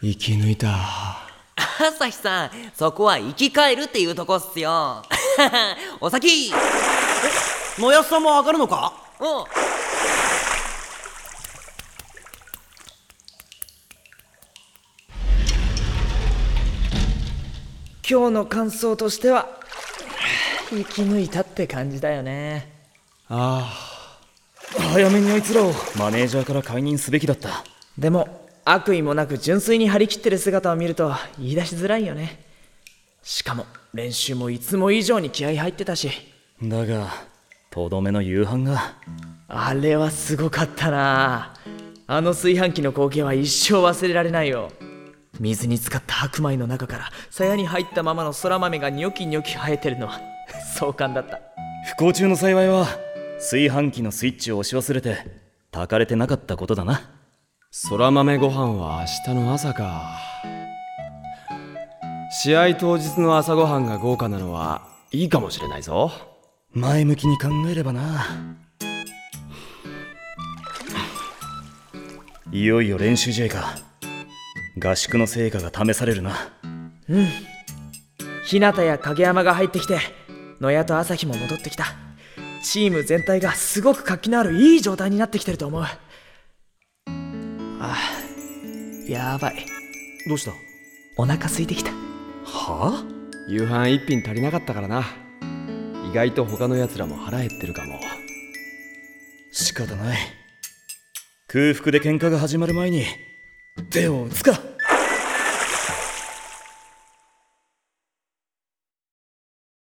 生き抜いた。朝日さんそこは生き返るっていうとこっすよ。お先。野安さんも上がるのか？お。今日の感想としては生き抜いたって感じだよね。あ。早めにあいつらを。マネージャーから解任すべきだった。でも悪意もなく純粋に張り切ってる姿を見ると言い出しづらいよね。しかも練習もいつも以上に気合入ってたし。だがとどめの夕飯が。あれはすごかったな。あの炊飯器の光景は一生忘れられないよ。水に浸かった白米の中から鞘に入ったままの空豆がニョキニョキ生えてるのは壮観だった。不幸中の幸いは炊飯器のスイッチを押し忘れて炊かれてなかったことだな空豆ご飯は明日の朝か。試合当日の朝ごはんが豪華なのはいいかもしれないぞ。前向きに考えればな。いよいよ練習試合か。合宿の成果が試されるな。日向や影山が入ってきて野谷と朝日も戻ってきた。チーム全体がすごく活気のあるいい状態になってきてると思う。あやばい。どうした？お腹空いてきた。は夕飯一品足りなかったからな。意外と他の奴らも腹減ってるかも。仕方ない。空腹で喧嘩が始まる前に手を打つか